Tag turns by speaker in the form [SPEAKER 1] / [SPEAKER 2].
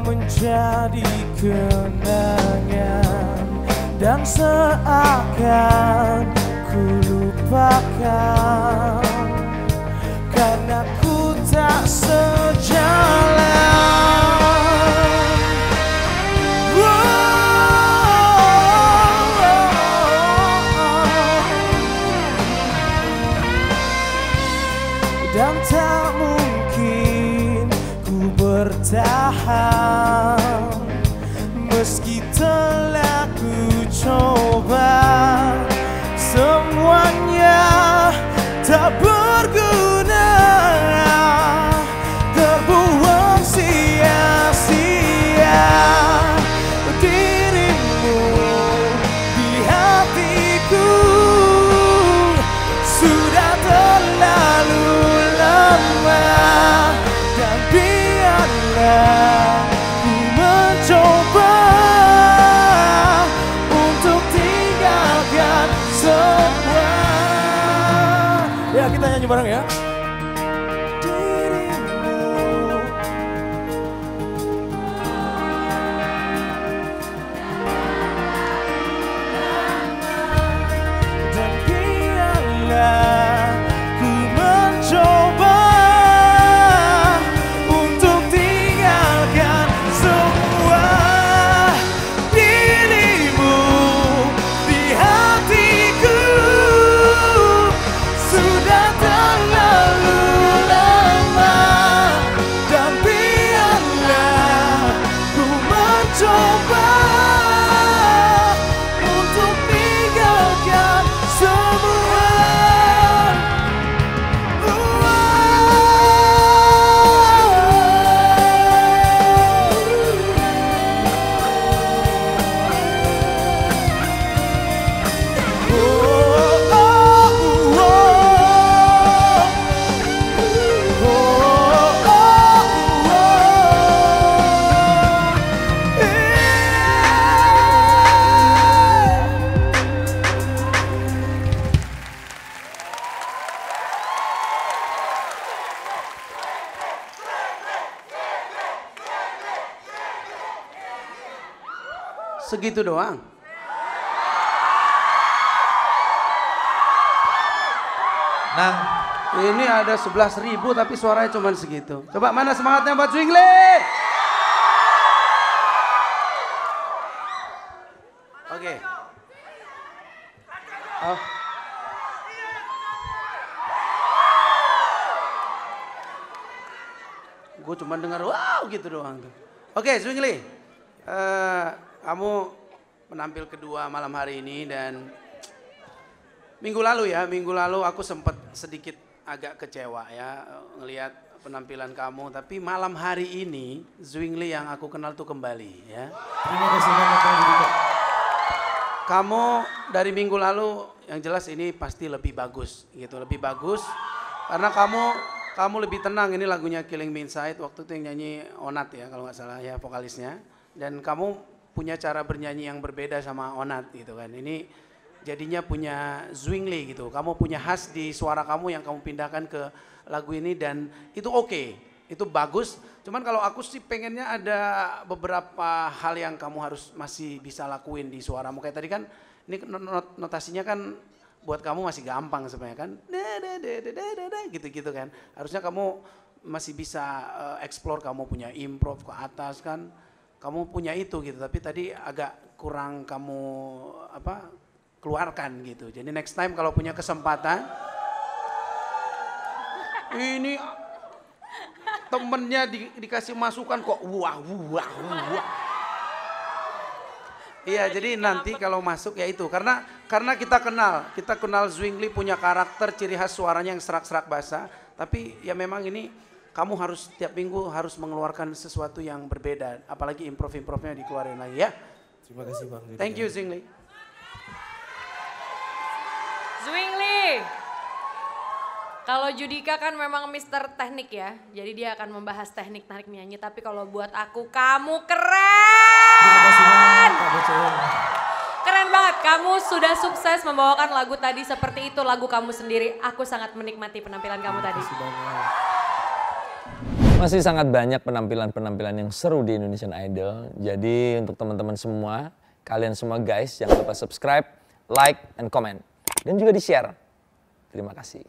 [SPEAKER 1] menjadi kenangan. Dan seakan ku lupakan bertahan. Meski telah ku coba nyanyi bareng ya
[SPEAKER 2] Segitu doang.
[SPEAKER 3] Nang,
[SPEAKER 2] Ini ada 11 ribu tapi suaranya cuma segitu. Coba mana semangatnya buat Zwingli? Oke. Oh. Gue cuma dengar wow gitu doang tuh. Oke, Zwingli. Eh, kamu menampil kedua malam hari ini dan Minggu lalu ya, minggu lalu aku sempat sedikit agak kecewa ya ngelihat penampilan kamu. Tapi malam hari ini Zwingli yang aku kenal tuh kembali ya.
[SPEAKER 1] Terima kasih banyak.
[SPEAKER 2] Kamu dari minggu lalu yang jelas ini pasti lebih bagus gitu, lebih bagus karena kamu kamu lebih tenang. Ini lagunya Killing Me Inside waktu itu yang nyanyi Onat ya kalau nggak salah ya vokalisnya. Dan kamu punya cara bernyanyi yang berbeda sama Onat gitu kan. Ini jadinya punya Zwingli gitu. Kamu punya khas di suara kamu yang kamu pindahkan ke lagu ini dan itu oke. Itu bagus. Cuman kalau aku sih pengennya ada beberapa hal yang kamu harus masih bisa lakuin di suaramu. Kayak tadi kan ini not- notasinya kan buat kamu masih gampang sebenarnya kan. Gitu-gitu kan. Harusnya kamu masih bisa eh, explore kamu punya improv ke atas kan. Kamu punya itu gitu, tapi tadi agak kurang kamu apa keluarkan gitu. Jadi next time kalau punya kesempatan ini temennya di- dikasih masukan kok wah wah wah. Iya, jadi nanti kalau masuk ya itu karena karena kita kenal, kita kenal Zwingli punya karakter ciri khas suaranya yang serak-serak basah, tapi ya memang ini kamu harus tiap minggu harus mengeluarkan sesuatu yang berbeda, apalagi improv-improvnya dikeluarin lagi ya.
[SPEAKER 1] Terima kasih Bang Judika.
[SPEAKER 2] Thank you Zwingli.
[SPEAKER 4] Zwingli. Kalau Judika kan memang Mister Teknik ya, jadi dia akan membahas teknik-teknik nyanyi. Tapi kalau buat aku, kamu keren!
[SPEAKER 1] Terima kasih.
[SPEAKER 4] Keren banget, kamu sudah sukses membawakan lagu tadi seperti itu lagu kamu sendiri. Aku sangat menikmati penampilan kamu tadi.
[SPEAKER 1] Terima kasih banyak.
[SPEAKER 5] Masih sangat banyak penampilan-penampilan yang seru di Indonesian Idol. Jadi untuk teman-teman semua, kalian semua guys jangan lupa subscribe, like, and comment. Dan juga di-share. Terima kasih.